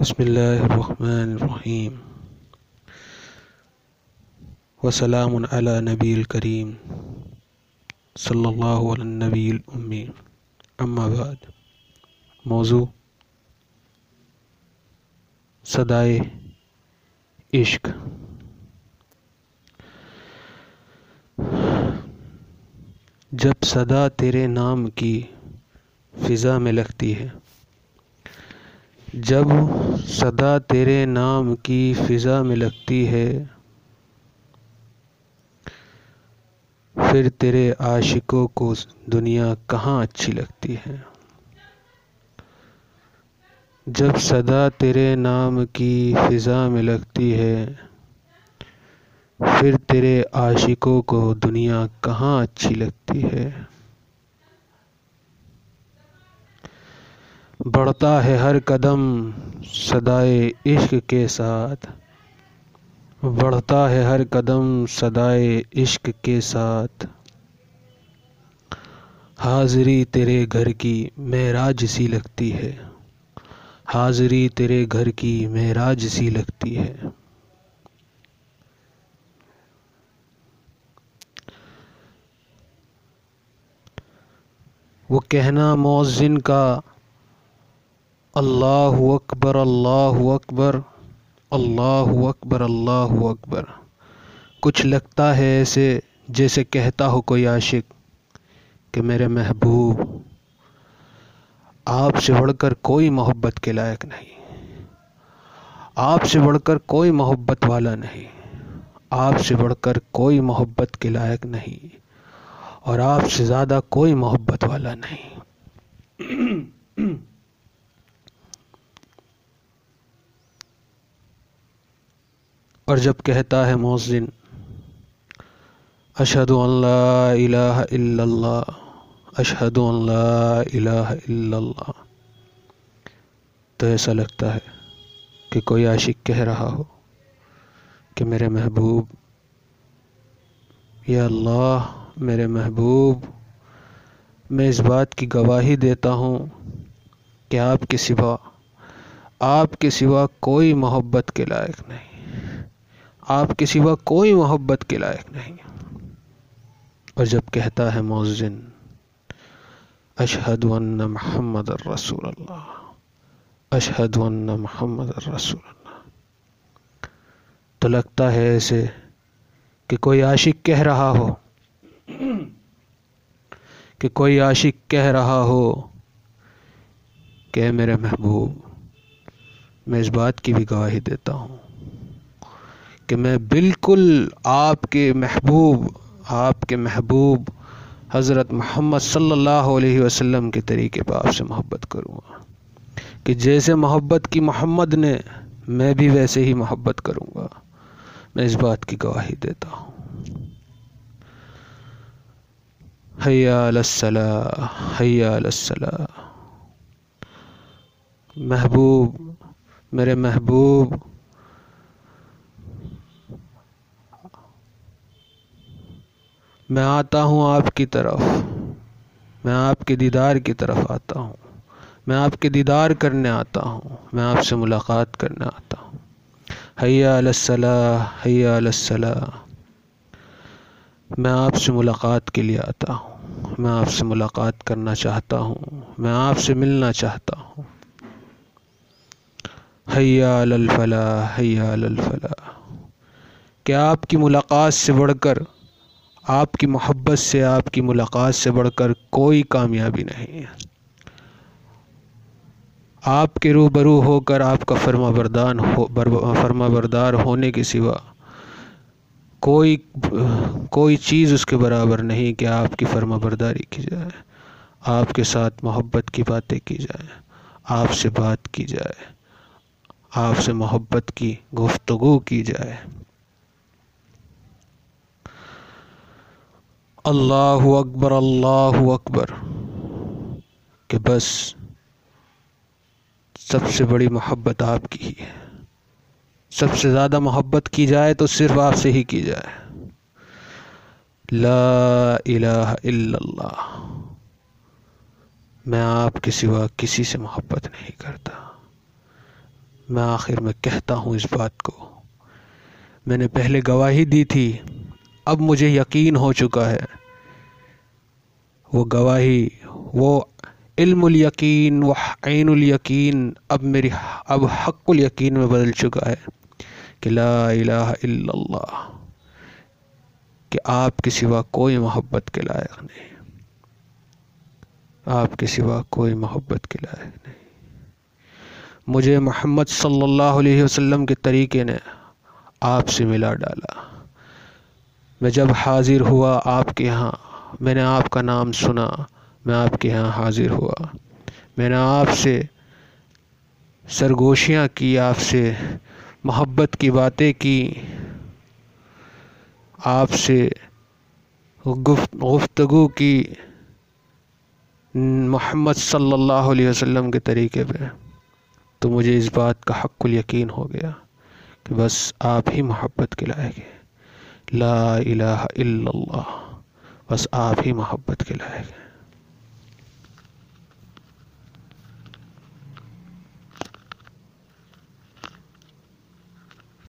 بسم اللہ الرحمن الرحیم وسلام علی نبی الکریم صلی اللہ علی النبی الامی اما بعد، موضوع صدائے عشق. جب صدا تیرے نام کی فضا میں لگتی ہے جب صدا تیرے نام کی فضا میں لگتی ہے، پھر تیرے عاشقوں کو دنیا کہاں اچھی لگتی ہے؟ جب صدا تیرے نام کی فضا میں لگتی ہے، پھر تیرے عاشقوں کو دنیا کہاں اچھی لگتی ہے؟ بڑھتا ہے ہر قدم صدائے عشق کے ساتھ۔ بڑھتا ہے ہر قدم صدائے عشق کے ساتھ۔ حاضری تیرے گھر کی معراج سی لگتی ہے۔ حاضری تیرے گھر کی معراج سی لگتی ہے۔ وہ کہنا مؤذن کا اللہ اکبر اللہ اکبر اللہ اکبر اللہ اکبر کچھ لگتا ہے ایسے جیسے کہتا ہو کوئی عاشق کہ میرے محبوب، آپ سے بڑھ کر کوئی محبت کے لائق نہیں، آپ سے بڑھ کر کوئی محبت والا نہیں، آپ سے بڑھ کر کوئی محبت کے لائق نہیں، اور آپ سے زیادہ کوئی محبت والا نہیں۔ اور جب کہتا ہے مؤذن، اشہد ان لا الہ الا اللہ، اشہد ان لا الہ الا اللہ. تو ایسا لگتا ہے کہ کوئی عاشق کہہ رہا ہو کہ میرے محبوب، یا اللہ، میرے محبوب، میں اس بات کی گواہی دیتا ہوں کہ آپ کے سوا، آپ کے سوا کوئی محبت کے لائق نہیں۔ آپ کے سوا کوئی محبت کے لائق نہیں۔ اور جب کہتا ہے مؤذن، اشہد ان محمد الرسول اللہ، اشہد ان محمد الرسول اللہ تو لگتا ہے ایسے کہ کوئی عاشق کہہ رہا ہو۔ کہ کوئی عاشق کہہ رہا ہو کہ میرے محبوب، میں اس بات کی بھی گواہی دیتا ہوں۔ کہ میں بالکل آپ کے محبوب، آپ کے محبوب حضرت محمد صلی اللہ علیہ وسلم کے طریقے پہ آپ سے محبت کروں گا۔ کہ جیسے محبت کی محمد نے، میں بھی ویسے ہی محبت کروں گا۔ میں اس بات کی گواہی دیتا ہوں۔ حیا الصلاح حیا محبوب، میرے محبوب میں آتا ہوں آپ کی طرف۔ میں آپ کے دیدار کی طرف آتا ہوں۔ میں آپ کے دیدار کرنے آتا ہوں۔ میں آپ سے ملاقات کرنے آتا ہوں۔ حیا الصلاح حیا الصلاح میں آپ سے ملاقات کے لیے آتا ہوں۔ میں آپ سے ملاقات کرنا چاہتا ہوں۔ میں آپ سے ملنا چاہتا ہوں۔ حیا الفلاح حیا الفلاح۔ کیا آپ کی ملاقات سے بڑھ کر آپ کی محبت سے، آپ کی ملاقات سے بڑھ کر کوئی کامیابی نہیں۔ ہے آپ کے روبرو ہو کر آپ کا فرما بردان ہو، فرما بردار ہونے کے سوا کوئی کوئی چیز اس کے برابر نہیں کہ آپ کی فرما برداری کی جائے۔ آپ کے ساتھ محبت کی باتیں کی جائیں۔ آپ سے بات کی جائے۔ آپ سے محبت کی گفتگو کی جائے۔ اللہ اکبر اللہ اکبر، کہ بس سب سے بڑی محبت آپ کی ہی ہے۔ سب سے زیادہ محبت کی جائے تو صرف آپ سے ہی کی جائے۔ لا الہ الا اللہ۔ میں آپ کے سوا کسی سے محبت نہیں کرتا۔ میں آخر میں کہتا ہوں اس بات کو۔ میں نے پہلے گواہی دی تھی، اب مجھے یقین ہو چکا ہے۔ وہ گواہی، وہ علم الیقین و عین الیقین، اب میری اب حق الیقین میں بدل چکا ہے کہ لا الہ الا اللہ، کہ آپ کے سوا کوئی محبت کے لائق نہیں، آپ کے سوا کوئی محبت کے لائق نہیں۔ مجھے محمد صلی اللہ علیہ وسلم کے طریقے نے آپ سے ملا ڈالا۔ میں جب حاضر ہوا آپ کے یہاں میں نے آپ کا نام سنا، میں آپ کے یہاں حاضر ہوا۔ میں نے آپ سے سرگوشیاں کی، آپ سے محبت کی باتیں کی، آپ سے گفتگو کی۔ محمد صلی اللہ علیہ وسلم کے طریقے پہ۔ تو مجھے اس بات کا حق الیقین ہو گیا کہ بس آپ ہی محبت کے لائق ہیں۔ لا الہ الا اللہ۔ بس آپ ہی محبت کے لائق ہیں۔